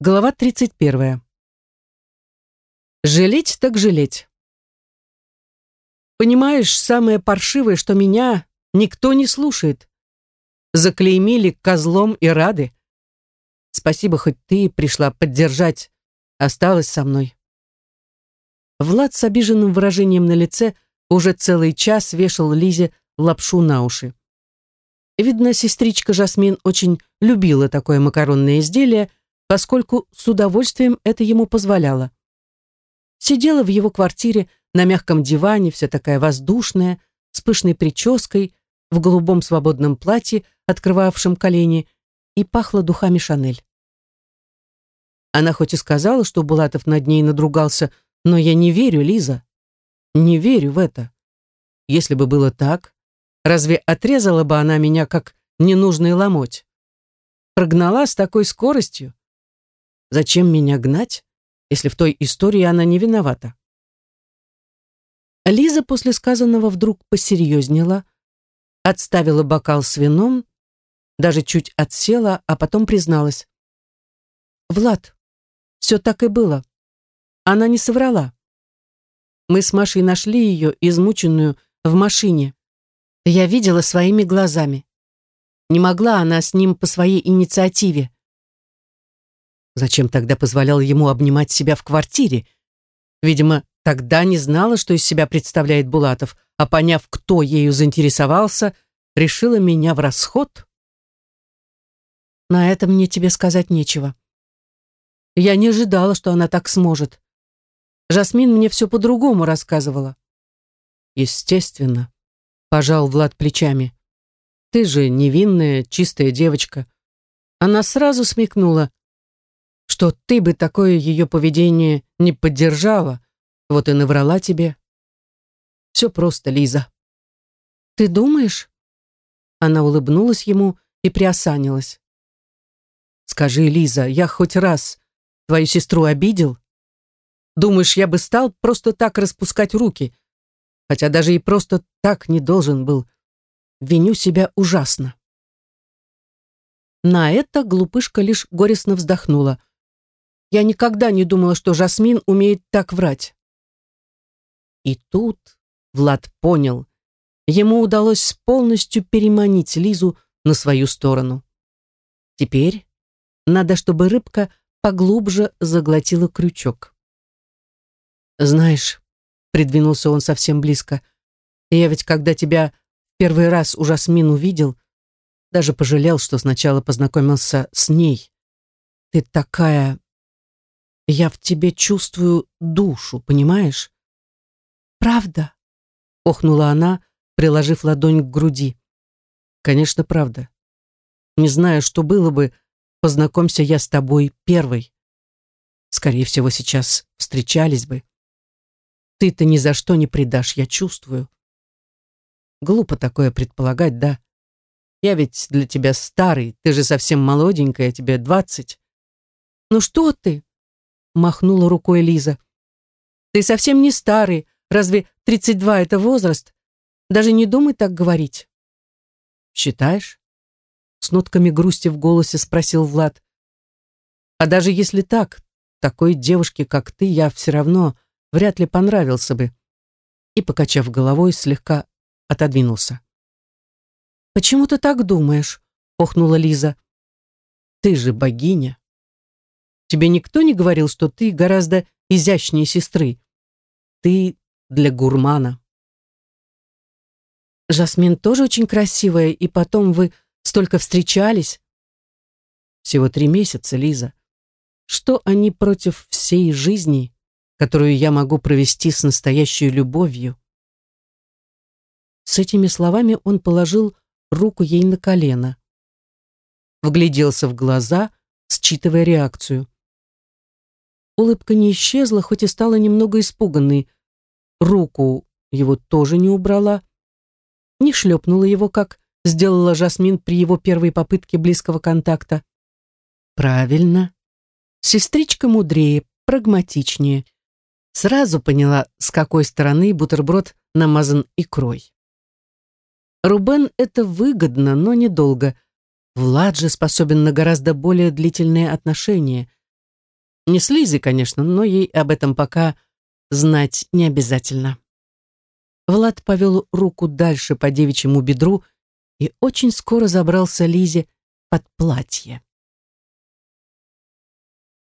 Глава 31. Жалеть так жалеть. Понимаешь, самое паршивое, что меня никто не слушает. Заклеймили козлом и рады. Спасибо, хоть ты пришла поддержать, осталась со мной. Влад с обиженным выражением на лице уже целый час вешал Лизе лапшу на уши. Видно, сестричка Жасмин очень любила такое макаронное изделие, поскольку с удовольствием это ему позволяло. Сидела в его квартире на мягком диване, вся такая воздушная, с пышной прической, в голубом свободном платье, открывавшем колени, и пахла духами Шанель. Она хоть и сказала, что Булатов над ней надругался, но я не верю, Лиза. Не верю в это. Если бы было так, разве отрезала бы она меня как ненужный ломоть? Прогнала с такой скоростью? Зачем меня гнать, если в той истории она не виновата? Лиза после сказанного вдруг посерьезнела, отставила бокал с вином, даже чуть отсела, а потом призналась. «Влад, все так и было. Она не соврала. Мы с Машей нашли ее, измученную, в машине. Я видела своими глазами. Не могла она с ним по своей инициативе. Зачем тогда позволял ему обнимать себя в квартире? Видимо, тогда не знала, что из себя представляет Булатов, а поняв, кто ею заинтересовался, решила меня в расход? На этом мне тебе сказать нечего. Я не ожидала, что она так сможет. Жасмин мне все по-другому рассказывала. Естественно, пожал Влад плечами. Ты же невинная, чистая девочка. Она сразу смекнула, что ты бы такое ее поведение не поддержала, вот и наврала тебе. Все просто, Лиза. Ты думаешь? Она улыбнулась ему и приосанилась. Скажи, Лиза, я хоть раз твою сестру обидел? Думаешь, я бы стал просто так распускать руки? Хотя даже и просто так не должен был. Виню себя ужасно. На это глупышка лишь горестно вздохнула. Я никогда не думала, что Жасмин умеет так врать. И тут Влад понял, ему удалось полностью переманить Лизу на свою сторону. Теперь надо, чтобы рыбка поглубже заглотила крючок. «Знаешь», — придвинулся он совсем близко, «я ведь, когда тебя первый раз у Жасмин увидел, даже пожалел, что сначала познакомился с ней. Ты такая я в тебе чувствую душу, понимаешь? Правда? Охнула она, приложив ладонь к груди. Конечно, правда. Не знаю, что было бы, познакомься я с тобой первой. Скорее всего, сейчас встречались бы. Ты-то ни за что не предашь, я чувствую. Глупо такое предполагать, да? Я ведь для тебя старый, ты же совсем молоденькая, тебе двадцать. Ну что ты? Махнула рукой Лиза. Ты совсем не старый. Разве 32 это возраст? Даже не думай так говорить. Считаешь? С нотками грусти в голосе спросил Влад. А даже если так, такой девушке, как ты, я все равно вряд ли понравился бы. И, покачав головой, слегка отодвинулся. «Почему ты так думаешь?» — охнула Лиза. «Ты же богиня. Тебе никто не говорил, что ты гораздо изящнее сестры? Ты для гурмана. Жасмин тоже очень красивая, и потом вы столько встречались. Всего три месяца, Лиза. Что они против всей жизни, которую я могу провести с настоящей любовью? С этими словами он положил руку ей на колено. Вгляделся в глаза, считывая реакцию. Улыбка не исчезла, хоть и стала немного испуганной. Руку его тоже не убрала, не шлепнула его, как сделала Жасмин при его первой попытке близкого контакта. Правильно. Сестричка мудрее, прагматичнее. Сразу поняла, с какой стороны бутерброд намазан икрой. Рубен это выгодно, но недолго. Влад же способен на гораздо более длительные отношения. Не с Лизой, конечно, но ей об этом пока знать не обязательно. Влад повел руку дальше по девичьему бедру и очень скоро забрался Лизе под платье.